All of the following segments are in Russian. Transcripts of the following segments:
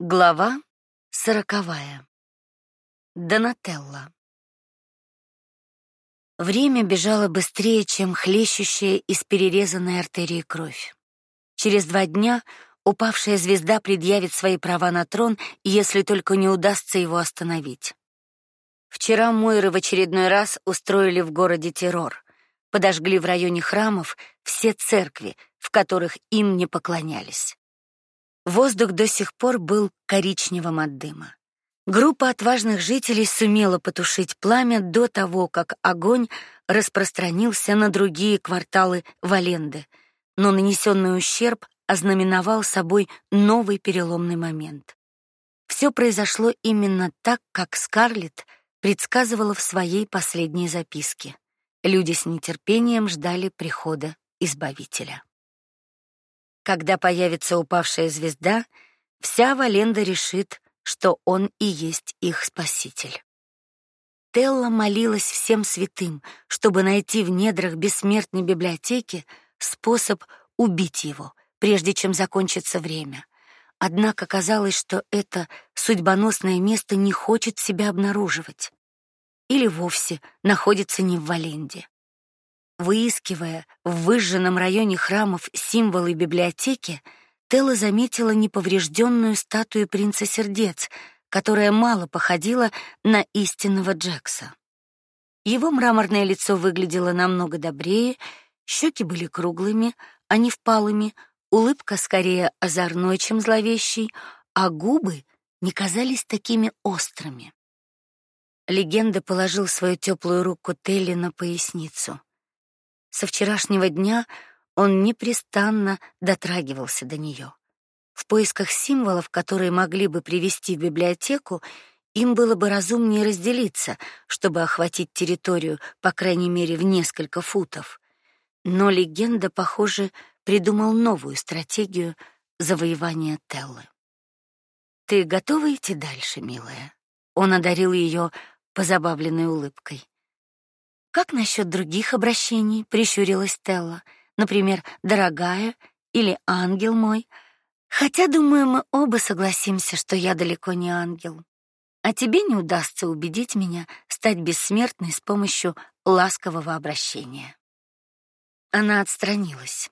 Глава сороковая. Донателла. Время бежало быстрее, чем хлещущая из перерезанной артерии кровь. Через два дня упавшая звезда предъявит свои права на трон, если только не удастся его остановить. Вчера Мойры в очередной раз устроили в городе террор. Подожгли в районе храмов все церкви, в которых им не поклонялись. Воздух до сих пор был коричневым от дыма. Группа отважных жителей сумела потушить пламя до того, как огонь распространился на другие кварталы Валенды, но нанесенный ущерб ознаменовал собой новый переломный момент. Все произошло именно так, как Скарлетт предсказывала в своей последней записке. Люди с нетерпением ждали прихода избавителя. Когда появится упавшая звезда, вся Валенда решит, что он и есть их спаситель. Телла молилась всем святым, чтобы найти в недрах бессмертной библиотеки способ убить его, прежде чем закончится время. Однако казалось, что это судьбоносное место не хочет себя обнаруживать или вовсе находится не в Валенде. Выискивая в выжженном районе храмов символы библиотеки, Телла заметила неповрежденную статую принца сердец, которая мало походила на истинного Джекса. Его мраморное лицо выглядело намного добрее, щеки были круглыми, а не впалыми, улыбка скорее озорной, чем зловещей, а губы не казались такими острыми. Легенда положил свою теплую руку Телли на поясницу. Со вчерашнего дня он непрестанно дотрагивался до нее. В поисках символов, которые могли бы привести в библиотеку, им было бы разумнее разделиться, чтобы охватить территорию, по крайней мере, в несколько футов. Но легенда, похоже, придумал новую стратегию завоевания Теллы. Ты готова идти дальше, милая? Он одарил ее позабавленной улыбкой. Как насчет других обращений? прищурилась Телла. Например, дорогая или ангел мой. Хотя, думаю, мы оба согласимся, что я далеко не ангел. А тебе не удастся убедить меня стать бессмертной с помощью ласкового обращения. Она отстранилась.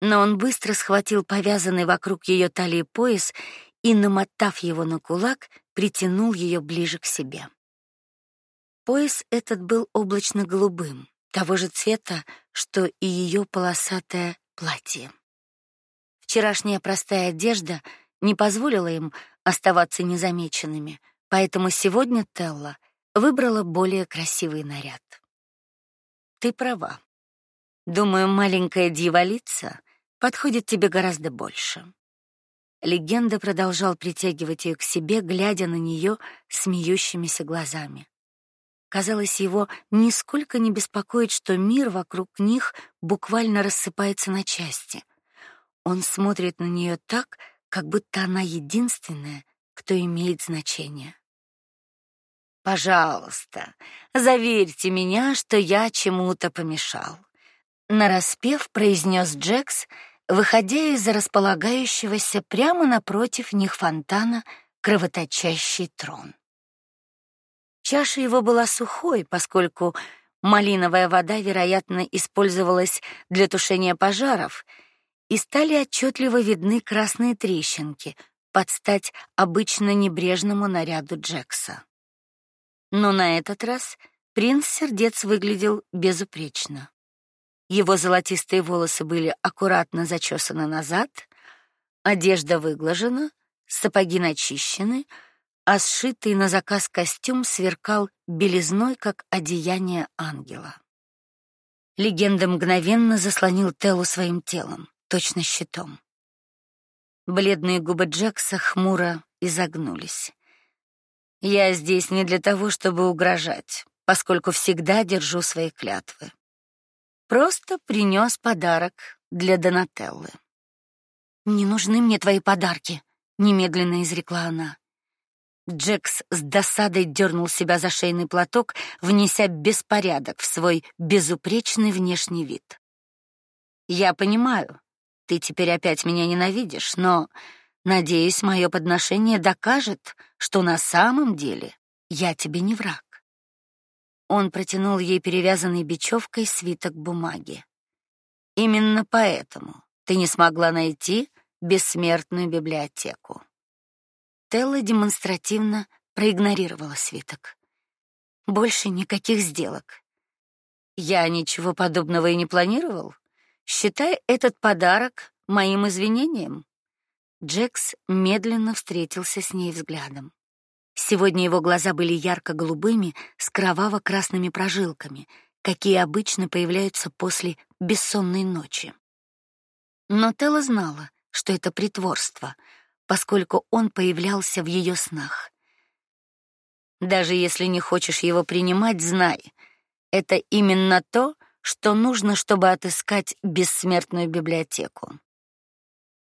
Но он быстро схватил повязанный вокруг ее талии пояс и, намотав его на кулак, притянул ее ближе к себе. Пояс этот был облачно-голубым, того же цвета, что и ее полосатое платье. Вчерашняя простая одежда не позволила им оставаться незамеченными, поэтому сегодня Телла выбрала более красивый наряд. Ты права. Думаю, маленькая дьяволица подходит тебе гораздо больше. Легенда продолжал притягивать ее к себе, глядя на нее смеющимися глазами. Казалось, его нисколько не беспокоит, что мир вокруг них буквально рассыпается на части. Он смотрит на нее так, как будто она единственная, кто имеет значение. Пожалуйста, заверьте меня, что я чему-то помешал, нараспев произнес Джекс, выходя из располагающегося прямо напротив них фонтана кровоточащий трон. Чаша его была сухой, поскольку малиновая вода, вероятно, использовалась для тушения пожаров, и стали отчетливо видны красные трещинки под стать обычно небрежному наряду Джекса. Но на этот раз принц сердец выглядел безупречно. Его золотистые волосы были аккуратно зачесаны назад, одежда выглажена, сапоги начищены, а сшитый на заказ костюм сверкал белизной, как одеяние ангела. Легенда мгновенно заслонил Телу своим телом, точно щитом. Бледные губы Джекса хмуро изогнулись. Я здесь не для того, чтобы угрожать, поскольку всегда держу свои клятвы. Просто принес подарок для Донателлы. Не нужны мне твои подарки, немедленно изрекла она. Джекс с досадой дернул себя за шейный платок, внеся беспорядок в свой безупречный внешний вид. Я понимаю, ты теперь опять меня ненавидишь, но Надеюсь, мое подношение докажет, что на самом деле я тебе не враг. Он протянул ей перевязанный бечевкой свиток бумаги. Именно поэтому ты не смогла найти бессмертную библиотеку. Телла демонстративно проигнорировала свиток. Больше никаких сделок. Я ничего подобного и не планировал. Считай этот подарок моим извинением. Джекс медленно встретился с ней взглядом. Сегодня его глаза были ярко-голубыми с кроваво-красными прожилками, какие обычно появляются после бессонной ночи. Но Телла знала, что это притворство, поскольку он появлялся в ее снах. Даже если не хочешь его принимать, знай, это именно то, что нужно, чтобы отыскать бессмертную библиотеку.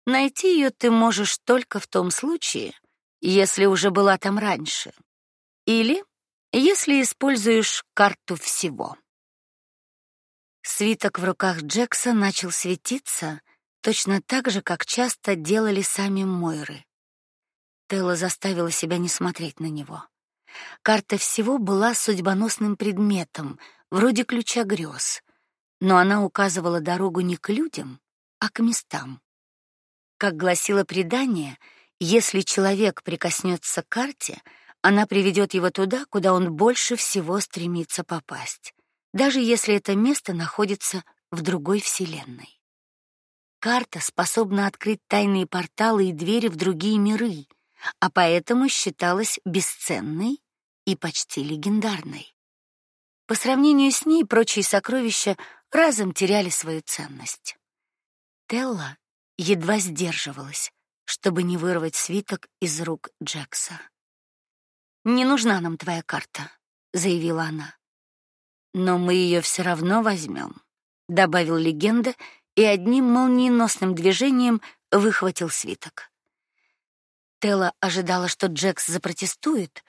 Найти ее ты можешь только в том случае, если уже была там раньше, или если используешь карту всего. Свиток в руках Джекса начал светиться, точно так же, как часто делали сами Мойры. Телла заставила себя не смотреть на него. Карта всего была судьбоносным предметом, вроде ключа грез, но она указывала дорогу не к людям, а к местам. Как гласило предание, если человек прикоснется к карте, она приведет его туда, куда он больше всего стремится попасть, даже если это место находится в другой вселенной. Карта способна открыть тайные порталы и двери в другие миры, а поэтому считалась бесценной и почти легендарной. По сравнению с ней прочие сокровища разом теряли свою ценность. Телла едва сдерживалась, чтобы не вырвать свиток из рук Джекса. Не нужна нам твоя карта, заявила она. Но мы ее все равно возьмем, добавил легенда и одним молниеносным движением выхватил свиток. Телла ожидала, что Джекс запротестует,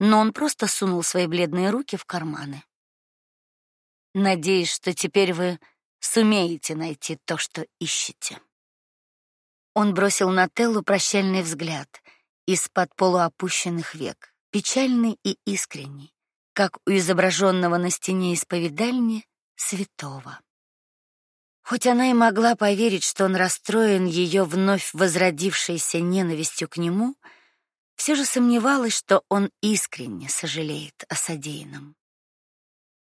но он просто сунул свои бледные руки в карманы. Надеюсь, что теперь вы сумеете найти то, что ищете. Он бросил на Теллу прощальный взгляд из-под полуопущенных век, печальный и искренний, как у изображенного на стене исповедальни святого. Хоть она и могла поверить, что он расстроен ее вновь возродившейся ненавистью к нему, все же сомневалась, что он искренне сожалеет о содеянном.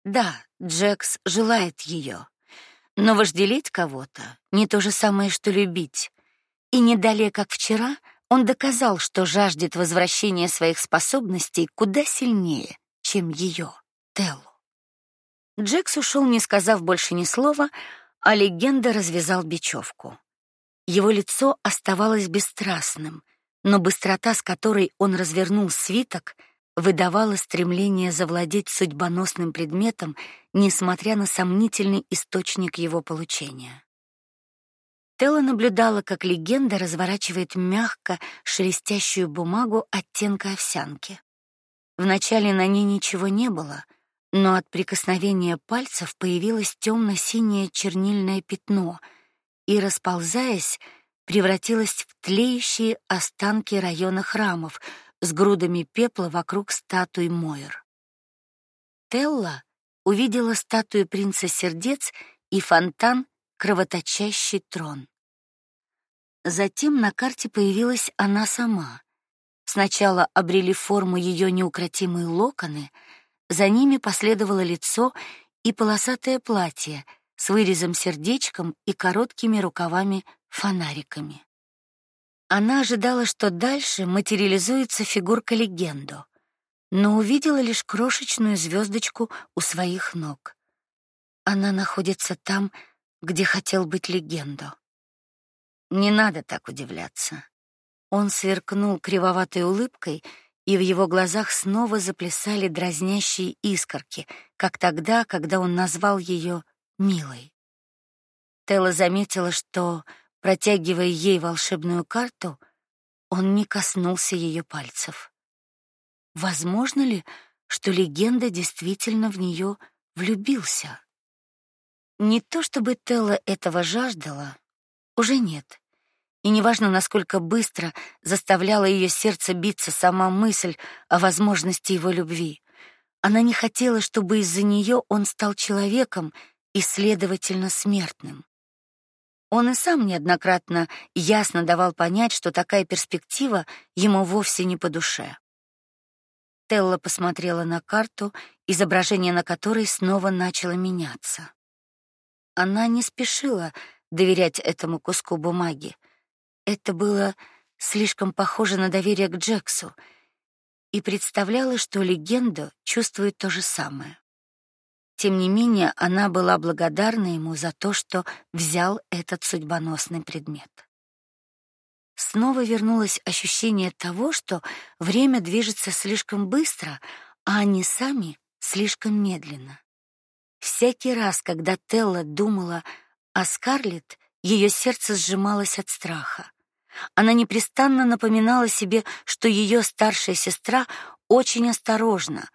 Да, Джекс желает ее, но вожделеть кого-то не то же самое, что любить. И не далее, как вчера, он доказал, что жаждет возвращения своих способностей куда сильнее, чем ее, Теллу. Джекс ушел, не сказав больше ни слова, а легенда развязал бечевку. Его лицо оставалось бесстрастным, но быстрота, с которой он развернул свиток, выдавала стремление завладеть судьбоносным предметом, несмотря на сомнительный источник его получения. Телла наблюдала, как легенда разворачивает мягко шелестящую бумагу оттенка овсянки. Вначале на ней ничего не было, но от прикосновения пальцев появилось темно синее чернильное пятно и, расползаясь, превратилось в тлеющие останки района храмов с грудами пепла вокруг статуи Мойр. Телла увидела статую принца сердец и фонтан кровоточащий трон. Затем на карте появилась она сама. Сначала обрели форму ее неукротимые локоны, за ними последовало лицо и полосатое платье с вырезом сердечком и короткими рукавами-фонариками. Она ожидала, что дальше материализуется фигурка легенду, но увидела лишь крошечную звездочку у своих ног. Она находится там, где хотел быть легенду. Не надо так удивляться. Он сверкнул кривоватой улыбкой, и в его глазах снова заплясали дразнящие искорки, как тогда, когда он назвал ее милой. Телла заметила, что, протягивая ей волшебную карту, он не коснулся ее пальцев. Возможно ли, что легенда действительно в нее влюбился? Не то чтобы Телла этого жаждала, уже нет. И неважно, насколько быстро заставляла ее сердце биться сама мысль о возможности его любви. Она не хотела, чтобы из-за нее он стал человеком и, следовательно, смертным. Он и сам неоднократно ясно давал понять, что такая перспектива ему вовсе не по душе. Телла посмотрела на карту, изображение на которой снова начало меняться. Она не спешила доверять этому куску бумаги. Это было слишком похоже на доверие к Джексу, и представляла, что легенда чувствует то же самое. Тем не менее, она была благодарна ему за то, что взял этот судьбоносный предмет. Снова вернулось ощущение того, что время движется слишком быстро, а они сами слишком медленно. Всякий раз, когда Телла думала о Скарлетт, ее сердце сжималось от страха. Она непрестанно напоминала себе, что ее старшая сестра очень осторожна,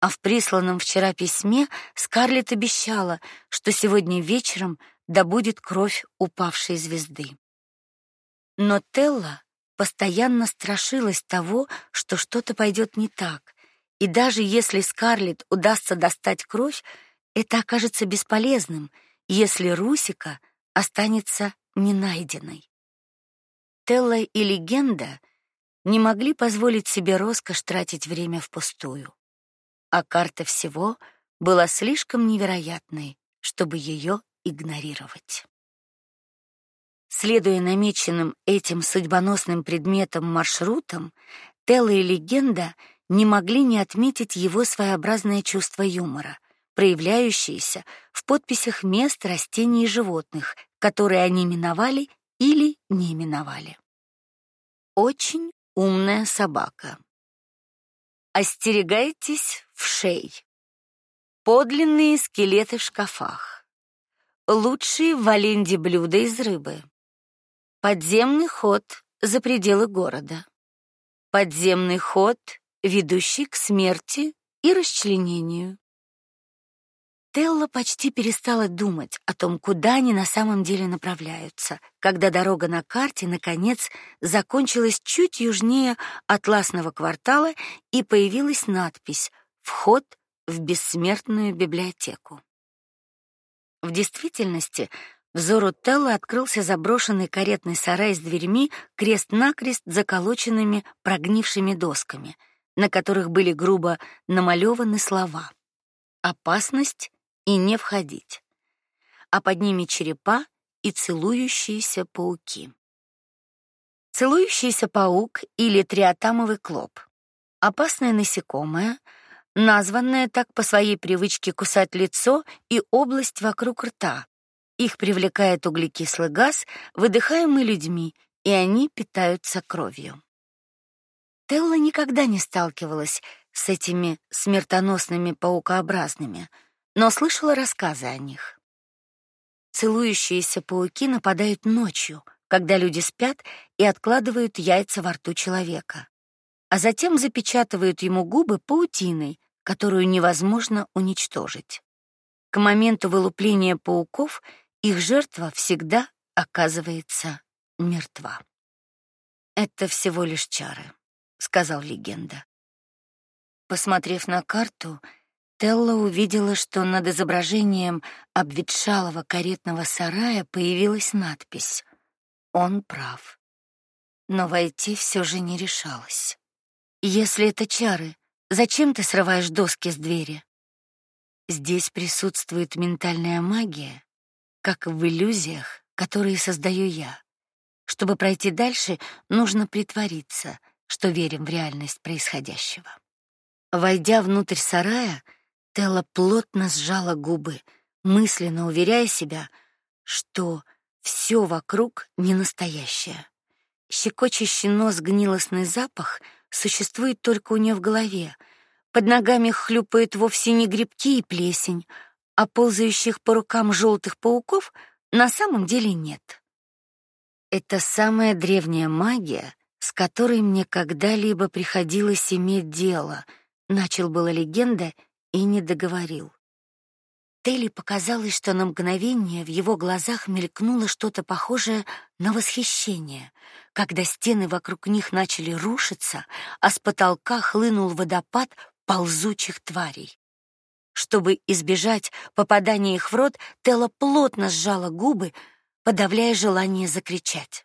а в присланном вчера письме Скарлетт обещала, что сегодня вечером добудет кровь упавшей звезды. Но Телла постоянно страшилась того, что что-то пойдет не так, и даже если Скарлетт удастся достать кровь, это окажется бесполезным, если Русика останется ненайденной. Телла и легенда не могли позволить себе роскошь тратить время впустую. А карта всего была слишком невероятной, чтобы ее игнорировать. Следуя намеченным этим судьбоносным предметом маршрутом, Телла и легенда не могли не отметить его своеобразное чувство юмора, проявляющееся в подписях мест, растений и животных, которые они миновали или не именовали. Очень умная собака. Остерегайтесь вшей. Подлинные скелеты в шкафах. Лучшие в Валенде блюда из рыбы. Подземный ход за пределы города. Подземный ход, ведущий к смерти и расчленению. Телла почти перестала думать о том, куда они на самом деле направляются, когда дорога на карте наконец закончилась чуть южнее атласного квартала и появилась надпись: "Вход в бессмертную библиотеку". В действительности взору Теллы открылся заброшенный каретный сарай с дверьми крест-накрест заколоченными прогнившими досками, на которых были грубо намалеваны слова: опасность и не входить. А под ними черепа и целующиеся пауки. Целующийся паук или триатамовый клоп. Опасное насекомое, названное так по своей привычке кусать лицо и область вокруг рта. Их привлекает углекислый газ, выдыхаемый людьми, и они питаются кровью. Телла никогда не сталкивалась с этими смертоносными паукообразными, но слышала рассказы о них. Целующиеся пауки нападают ночью, когда люди спят и откладывают яйца во рту человека, а затем запечатывают ему губы паутиной, которую невозможно уничтожить. К моменту вылупления пауков их жертва всегда оказывается мертва. Это всего лишь чары, сказал легенда. Посмотрев на карту, Телла увидела, что над изображением обветшалого каретного сарая появилась надпись: "Он прав". Но войти все же не решалась. Если это чары, зачем ты срываешь доски с двери? Здесь присутствует ментальная магия, как в иллюзиях, которые создаю я. Чтобы пройти дальше, нужно притвориться, что верим в реальность происходящего. Войдя внутрь сарая, Телла плотно сжала губы, мысленно уверяя себя, что все вокруг не настоящее. Щекочущий нос гнилостный запах существует только у нее в голове. Под ногами хлюпают вовсе не грибки и плесень, а ползающих по рукам желтых пауков на самом деле нет. Это самая древняя магия, с которой мне когда-либо приходилось иметь дело. Начал была легенда и не договорил. Телли показалось, что на мгновение в его глазах мелькнуло что-то похожее на восхищение, когда стены вокруг них начали рушиться, а с потолка хлынул водопад ползучих тварей. Чтобы избежать попадания их в рот, Телла плотно сжала губы, подавляя желание закричать.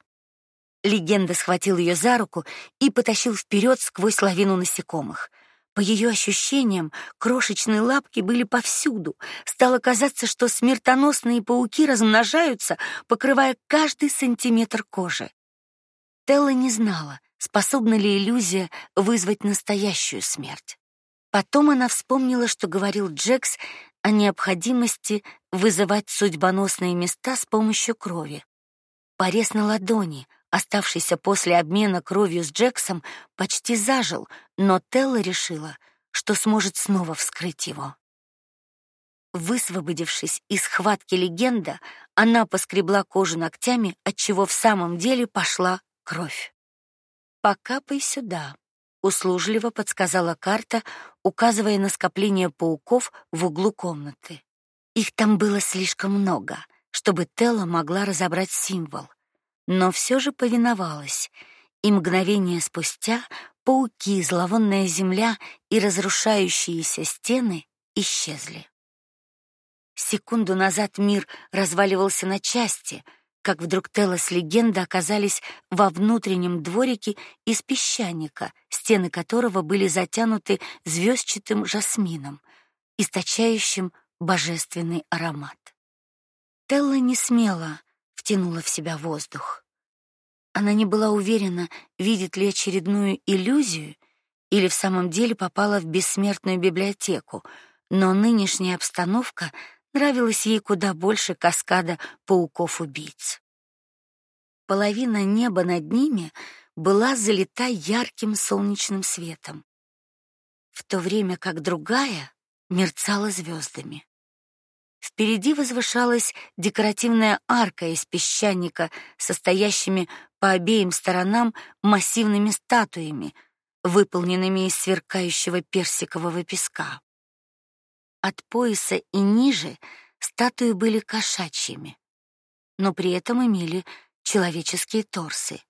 Легенда схватил ее за руку и потащил вперед сквозь лавину насекомых. По ее ощущениям, крошечные лапки были повсюду. Стало казаться, что смертоносные пауки размножаются, покрывая каждый сантиметр кожи. Телла не знала, способна ли иллюзия вызвать настоящую смерть. Потом она вспомнила, что говорил Джекс о необходимости вызывать судьбоносные места с помощью крови. Порез на ладони, оставшийся после обмена кровью с Джексом, почти зажил, но Телла решила, что сможет снова вскрыть его. Высвободившись из схватки легенда, она поскребла кожу ногтями, от чего в самом деле пошла кровь. Покапай сюда, услужливо подсказала карта, указывая на скопление пауков в углу комнаты. Их там было слишком много, чтобы Телла могла разобрать символ но все же повиновалась, и мгновение спустя пауки, зловонная земля и разрушающиеся стены исчезли. Секунду назад мир разваливался на части, как вдруг Телос легенда оказались во внутреннем дворике из песчаника, стены которого были затянуты звездчатым жасмином, источающим божественный аромат. Телла не смела втянула в себя воздух. Она не была уверена, видит ли очередную иллюзию или в самом деле попала в бессмертную библиотеку, но нынешняя обстановка нравилась ей куда больше каскада пауков-убийц. Половина неба над ними была залита ярким солнечным светом, в то время как другая мерцала звездами. Впереди возвышалась декоративная арка из песчаника, состоящими по обеим сторонам массивными статуями, выполненными из сверкающего персикового песка. От пояса и ниже статуи были кошачьими, но при этом имели человеческие торсы,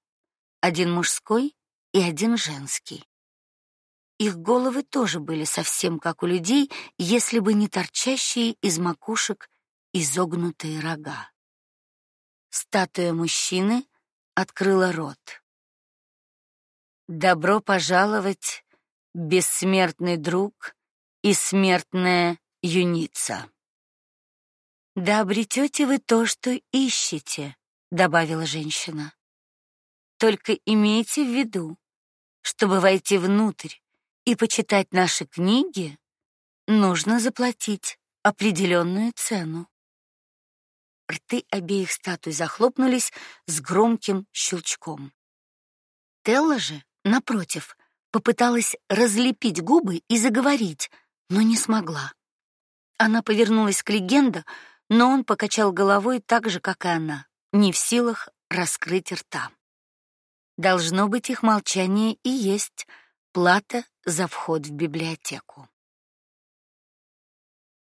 один мужской и один женский. Их головы тоже были совсем как у людей, если бы не торчащие из макушек изогнутые рога. Статуя мужчины открыла рот. Добро пожаловать, бессмертный друг и смертная юница. Да обретете вы то, что ищете, добавила женщина. Только имейте в виду, чтобы войти внутрь и почитать наши книги, нужно заплатить определенную цену. Рты обеих статуй захлопнулись с громким щелчком. Телла же, напротив, попыталась разлепить губы и заговорить, но не смогла. Она повернулась к легенде, но он покачал головой так же, как и она, не в силах раскрыть рта. Должно быть, их молчание и есть плата за вход в библиотеку.